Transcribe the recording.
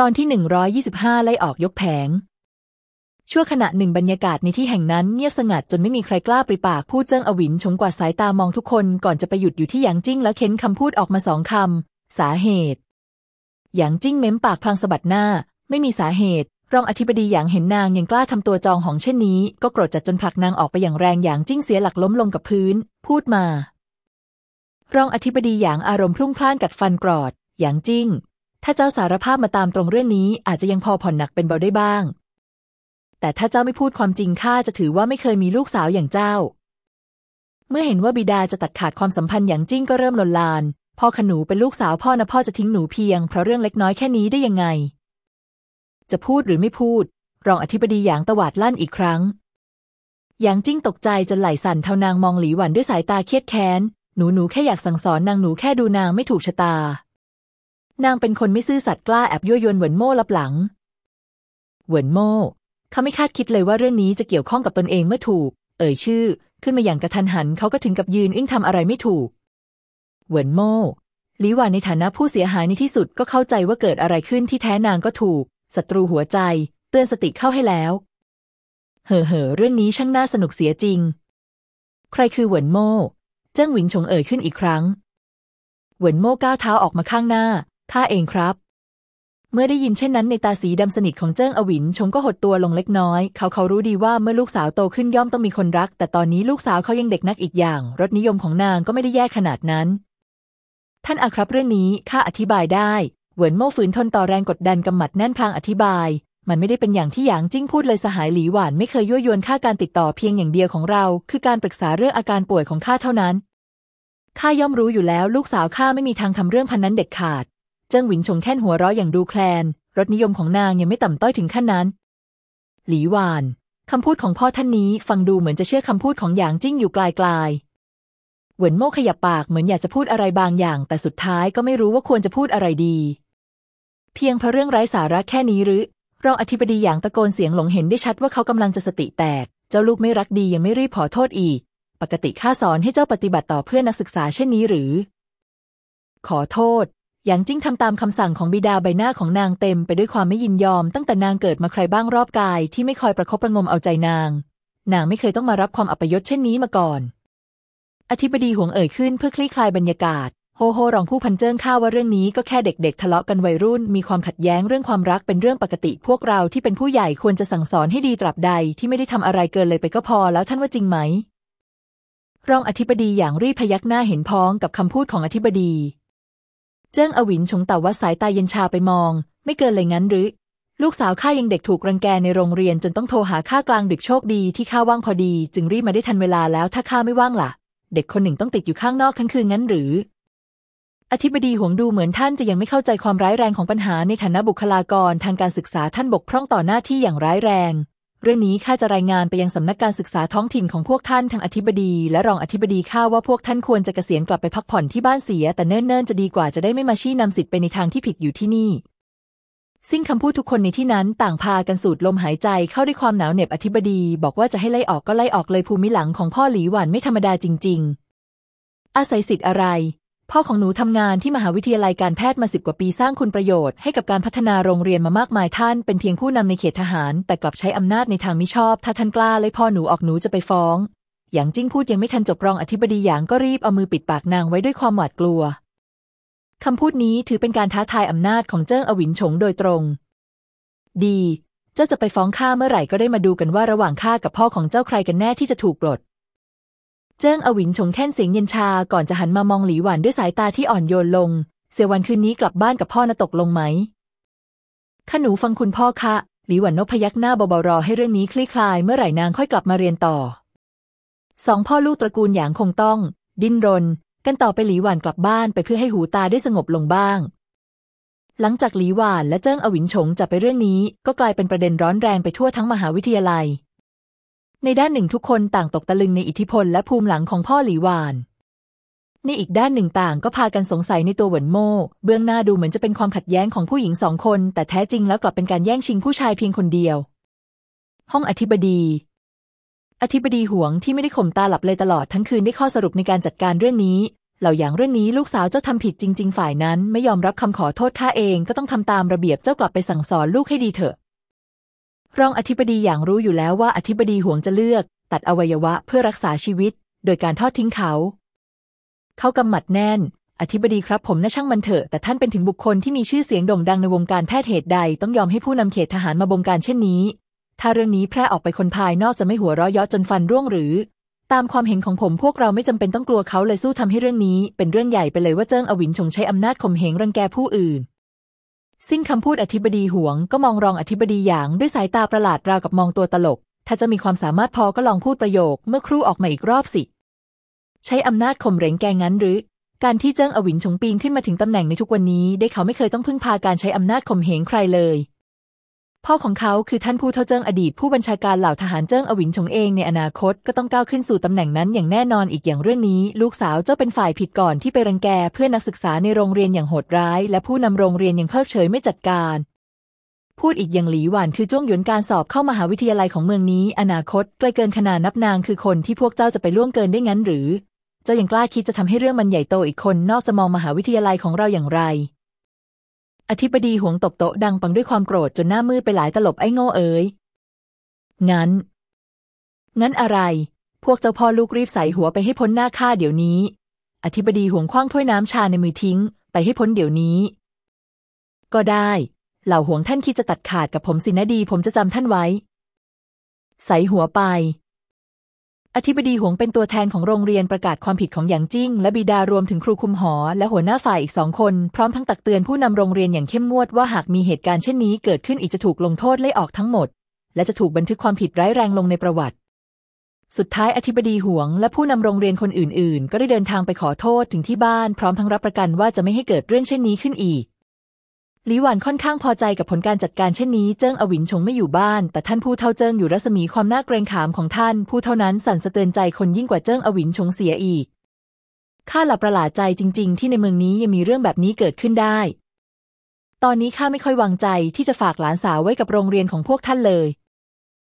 ตอนที่ 125 ไล่ออกยกแผง ชั่วขณะหนึ่งบรรยากาศในที่แห่งนั้นเงียบสงัดจนไม่มีใครกล้าปริปากพูดเจิ้งอวินชงกว่าสายตามองทุกคนก่อนจะไปหยุดอยู่ที่หยางจิ้งแล้วเค้นคำพูดออกมาสองคำ สาเหตุ หยางจิ้งเม้มปากพลางสะบัดหน้า ไม่มีสาเหตุรองอธิบดีหยางเห็นนางยังกล้าทำตัวจองหองเช่นนี้ ก็โกรธจัดจนผลักนางออกไปอย่างแรงหยางจิ้งเสียหลักล้มลงกับพื้น พูดมา รองอธิบดีหยางอารมณ์พลุ่งพล่านกัดฟันกรอดหยางจิ้ง ถ้าเจ้าสารภาพมาตามตรงเรื่องนี้อาจจะยังพอผ่อนหนักเป็นเบาได้บ้าง แต่ถ้าเจ้าไม่พูดความจริงข้าจะถือว่าไม่เคยมีลูกสาวอย่างเจ้า เมื่อเห็นว่าบิดาจะตัดขาดความสัมพันธ์อย่างจิ้งก็เริ่มลนลาน พ่อขนูเป็นลูกสาวพ่อนะพ่อจะทิ้งหนูเพียงเพราะเรื่องเล็กน้อยแค่นี้ได้ยังไง จะพูดหรือไม่พูด รองอธิบดีหยางตวาดลั่นอีกครั้งหยางจิ้งตกใจจนไหลสั่นเทานางมองหลีหวันด้วยสายตาเครียดแค้น หนูหนูแค่อยากสั่งสอนนางหนูแค่ดูนางไม่ถูกชะตา นางเป็นคนไม่ซื่อสัตย์กล้าแอบยั่วยวนเหวินโม่ลับหลัง เหวินโม่เขาไม่คาดคิดเลยว่าเรื่องนี้จะเกี่ยวข้องกับตนเองเมื่อถูก เอ่ยชื่อ ขึ้นมาอย่างกระทันหันเขาก็ถึงกับยืนอึ้งทำอะไรไม่ถูก เหวินโม่หลีหวานในฐานะผู้เสียหายในที่สุดก็เข้าใจว่าเกิดอะไรขึ้นที่แท้นางก็ถูกศัตรูหัวใจ เตือนสติเข้าให้แล้ว เห่อเห่อเรื่องนี้ช่างน่าสนุกเสียจริง ใครคือเหวินโม่เจิ้งอวินชงเอ่ยขึ้นอีกครั้ง เหวินโม่ก้าวเท้าออกมาข้างหน้า ข้าเองครับ เมื่อได้ยินเช่นนั้นนัยน์ตาสีดำสนิทของเจิ้งอวินชงก็หดตัวลงเล็กน้อย เขาเขารู้ดีว่าเมื่อลูกสาวโตขึ้นย่อมต้องมีคนรัก แต่ตอนนี้ลูกสาวเขายังเด็กนักอีกอย่าง รสนิยมของนางก็ไม่ได้แย่ขนาดนั้น ท่านอาครับเรื่องนี้ข้าอธิบายได้ เหวินโม่ฝืนทนต่อแรงกดดันกำหมัดแน่นพลางอธิบาย มันไม่ได้เป็นอย่างที่หยางจิ้งพูดเลยสหายหลีหวานไม่เคยยั่วยวนข้าการติดต่อเพียงอย่างเดียวของเรา คือการปรึกษาเรื่องอาการป่วยของข้าเท่านั้นข้าย่อมรู้อยู่แล้ว ลูกสาวข้าไม่มีทางทำเรื่องพันนั้นเด็ดขาด เจิ้งหวินชงแค่นหัวเราะอย่างดูแคลน รสนิยมของนางยังไม่ต่ำต้อยถึงขั้นนั้น หลีหวานคำพูดของพ่อท่านนี้ฟังดูเหมือนจะเชื่อคำพูดของหยางจิ้งอยู่ไกลๆเหวินโม่ขยับปากเหมือนอยากจะพูดอะไรบางอย่าง แต่สุดท้ายก็ไม่รู้ว่าควรจะพูดอะไรดี เพียงเพราะเรื่องไร้สาระแค่นี้หรือรองอธิบดีอย่างตะโกนเสียงหลงเห็นได้ชัดว่าเขากำลังจะสติแตก เจ้าลูกไม่รักดียังไม่รีบขอโทษอีก ปกติข้าสอนให้เจ้าปฏิบัติต่อเพื่อนนักศึกษาเช่นนี้หรือ ขอโทษ หยางจิ้งทำตามคำสั่งของบิดาใบหน้าของนางเต็มไปด้วยความไม่ยินยอม ตั้งแต่นางเกิดมาใครบ้างรอบกายที่ไม่คอยประคบประงมเอาใจนาง นางไม่เคยต้องมารับความอัปยศเช่นนี้มาก่อน อธิบดีหวงเอ่ยขึ้นเพื่อคลี่คลายบรรยากาศโฮโฮรองผู้พันเจิ้งข้าว่าเรื่องนี้ก็แค่เด็กๆ ทะเลาะกันวัยรุ่น มีความขัดแย้งเรื่องความรักเป็นเรื่องปกติ พวกเราที่เป็นผู้ใหญ่ควรจะสั่งสอนให้ดีตราบใดที่ไม่ได้ทำอะไรเกินเลยไปก็พอแล้วท่านว่าจริงไหม รองอธิบดีอย่างรีพยักหน้าเห็นพ้องกับคำพูดของอธิบดี เจิ้งอวินชงแต่ว่าสายตาเย็นชาไปมอง ไม่เกินเลยงั้นหรือ ลูกสาวข้ายังเด็กถูกรังแกในโรงเรียนจนต้องโทรหาข้ากลางดึกโชคดีที่ข้าว่างพอดี จึงรีบมาได้ทันเวลาแล้วถ้าข้าไม่ว่างล่ะ เด็กคนหนึ่งต้องติดอยู่ข้างนอกทั้งคืนงั้นหรือ อธิบดีหวงดูเหมือนท่านจะยังไม่เข้าใจความร้ายแรงของปัญหาในฐานะบุคลากรทางการศึกษาท่านบกพร่องต่อหน้าที่อย่างร้ายแรง เรื่องนี้ข้าจะรายงานไปยังสำนักการศึกษาท้องถิ่นของพวกท่านทางอธิบดี และรองอธิบดีข้าว่าพวกท่านควรจะเกษียณกลับไปพักผ่อนที่บ้านเสีย แต่เนิ่นๆจะดีกว่าจะได้ไม่มาชี้นำสิทธิ์ไปในทางที่ผิดอยู่ที่นี่ซึ่งคำพูดทุกคนในที่นั้นต่างพากันสูดลมหายใจเข้าด้วยความหนาวเหน็บอธิบดี บอกว่าจะให้ไล่ออกก็ไล่ออกเลยภูมิหลังของพ่อหลีหวันไม่ธรรมดาจริง ๆ อาศัยสิทธิ์อะไร พ่อของหนูทำงานที่มหาวิทยาลัยการแพทย์มาสิบกว่าปีสร้างคุณประโยชน์ให้กับการพัฒนาโรงเรียนมามากมายท่าน เป็นเพียงผู้นำในเขตทหาร แต่กลับใช้อำนาจในทางมิชอบ ถ้าท่านกล้าไล่พ่อหนูออกหนูจะไปฟ้องอย่างจิ้งพูดยังไม่ทันจบรองอธิบดีอย่างก็รีบเอามือปิดปากนางไว้ด้วยความหวาดกลัวคำพูดนี้ถือเป็นการท้าทายอำนาจของเจิ้งอวินฉงโดยตรง ดี เจ้าจะไปฟ้องข้าเมื่อไหร่ก็ได้มาดูกันว่าระหว่างข้ากับพ่อของเจ้าใครกันแน่ที่จะถูกปลด เจิ้งอวิ๋นชงแค่นเสียงเย็นชาก่อนจะหันมามองหลีหวันด้วยสายตาที่อ่อนโยนลง เสียวันคืนนี้กลับบ้านกับพ่อนะตกลงไหมข้าหนูฟังคุณพ่อคะ หลีหวันนกพยักหน้าเบาๆรอให้เรื่องนี้คลี่คลายเมื่อไหร่นางค่อยกลับมาเรียนต่อ สองพ่อลูกตระกูลหยางคงต้อง ดิ้นรน กันต่อไปหลีหวันกลับบ้านไปเพื่อให้หูตาได้สงบลงบ้าง หลังจากหลีหวานและเจิ้งอวิ๋นฉงจับไปเรื่องนี้ ก็กลายเป็นประเด็นร้อนแรงไปทั่วทั้งมหาวิทยาลัย ในด้านหนึ่งทุกคนต่างตกตะลึงในอิทธิพลและภูมิหลังของพ่อหลีหวาน ในอีกด้านหนึ่งต่างก็พากันสงสัยในตัวเหวินโม่ เบื้องหน้าดูเหมือนจะเป็นความขัดแย้งของผู้หญิงสองคน แต่แท้จริงแล้วกลับเป็นการแย่งชิงผู้ชายเพียงคนเดียว ห้องอธิบดี อธิบดีหวงที่ไม่ได้ข่มตาหลับเลยตลอดทั้งคืนได้ข้อสรุปในการจัดการเรื่องนี้เหล่าอย่างเรื่องนี้ลูกสาวเจ้าทำผิดจริง ๆ ฝ่ายนั้น ไม่ยอมรับคำขอโทษข้าเองก็ต้องทำตามระเบียบเจ้ากลับไปสั่งสอนลูกให้ดีเถอะ รองอธิบดีอย่างรู้อยู่แล้วว่าอธิบดีห่วงจะเลือก ตัดอวัยวะเพื่อรักษาชีวิต โดยการทอดทิ้งเขา เขากำหมัดแน่น อธิบดีครับผมน่าช่างมันเถอะ แต่ท่านเป็นถึงบุคคลที่มีชื่อเสียงโด่งดังในวงการแพทย์เหตุใด ต้องยอมให้ผู้นำเขตทหารมาบงการเช่นนี้ ถ้าเรื่องนี้แพร่ออกไปคนภายนอกจะไม่หัวเราะเยาะจนฟันร่วงหรือ ตามความเห็นของผมพวกเราไม่จำเป็นต้องกลัวเขาเลยสู้ทำให้เรื่องนี้ เป็นเรื่องใหญ่ไปเลยว่าเจิ้งอวินชงใช้อำนาจข่มเหงรังแกผู้อื่น สิ้นคำพูดอธิบดีหวงก็มองรองอธิบดีหยางด้วยสายตาประหลาดราวกับมองตัวตลก ถ้าจะมีความสามารถพอก็ลองพูดประโยค เมื่อครู่ออกมาอีกรอบสิ ใช้อำนาจข่มเหงแกงั้นหรือ การที่เจิ้งอวินชงปีนขึ้นมาถึงตำแหน่งในทุกวันนี้ ได้เขาไม่เคยต้องพึ่งพาการใช้อำนาจข่มเหงใครเลย พ่อของเขาคือท่านผู้เท่าเจิ้งอดีตผู้บัญชาการเหล่าทหารเจิ้งอวินชงเองในอนาคตก็ต้องก้าวขึ้นสู่ตำแหน่งนั้นอย่างแน่นอนอีกอย่างเรื่องนี้ ลูกสาวเจ้าเป็นฝ่ายผิดก่อนที่ไปรังแกเพื่อนนักศึกษาในโรงเรียนอย่างโหดร้าย และผู้นำโรงเรียนยังเพิกเฉยไม่จัดการ พูดอีกอย่างหลีหวานคือจ้วงหยวนการสอบเข้ามหาวิทยาลัยของเมืองนี้ อนาคตใกล้เกินขนาดนับนางคือคนที่พวกเจ้าจะไปล่วงเกินได้งั้นหรือ เจ้ายังกล้าคิดจะทำให้เรื่องมันใหญ่โตอีกคน นอกจะมองมหาวิทยาลัยของเราอย่างไร อธิบดีหวงตบโต๊ะดังปังด้วยความโกรธจนหน้ามืดไปหลายตลบไอ้โง่เอ๋ย งั้น งั้นอะไร พวกเจ้าพ่อลูกรีบใส่หัวไปให้พ้นหน้าข้าเดี๋ยวนี้ อธิบดีหวงคว้างถ้วยน้ำชาในมือทิ้ง ไปให้พ้นเดี๋ยวนี้ ก็ได้ เหล่าหวงท่านคิดจะตัดขาดกับผมสินะดี ผมจะจำท่านไว้ ใส่หัวไป อธิบดีหวงเป็นตัวแทนของโรงเรียนประกาศความผิดของหยางจิ้ง และบิดารวมถึงครูคุมหอ และหัวหน้าฝ่ายอีกสองคน พร้อมทั้งตักเตือนผู้นำโรงเรียนอย่างเข้มงวดว่าหากมีเหตุการณ์เช่นนี้เกิดขึ้นอีกจะถูกลงโทษไล่ออกทั้งหมด และจะถูกบันทึกความผิดร้ายแรงลงในประวัติ สุดท้ายอธิบดีหวง และผู้นำโรงเรียนคนอื่น ๆ ก็ได้เดินทางไปขอโทษถึงที่บ้าน พร้อมทั้งรับประกันว่าจะไม่ให้เกิดเรื่องเช่นนี้ขึ้นอีก หลีหวันค่อนข้างพอใจกับผลการจัดการเช่นนี้ เจิ้งอวินชงไม่อยู่บ้าน แต่ท่านผู้เท่าเจิ้งอยู่รัศมีความน่าเกรงขามของท่าน ผู้เท่านั้นสั่นสะเตือนใจคนยิ่งกว่าเจิ้งอวินชงเสียอีก ข้าหลับประหลาดใจจริง ๆ ที่ในเมืองนี้ยังมีเรื่องแบบนี้เกิดขึ้นได้ ตอนนี้ข้าไม่ค่อยวางใจที่จะฝากหลานสาวไว้กับโรงเรียนของพวกท่านเลย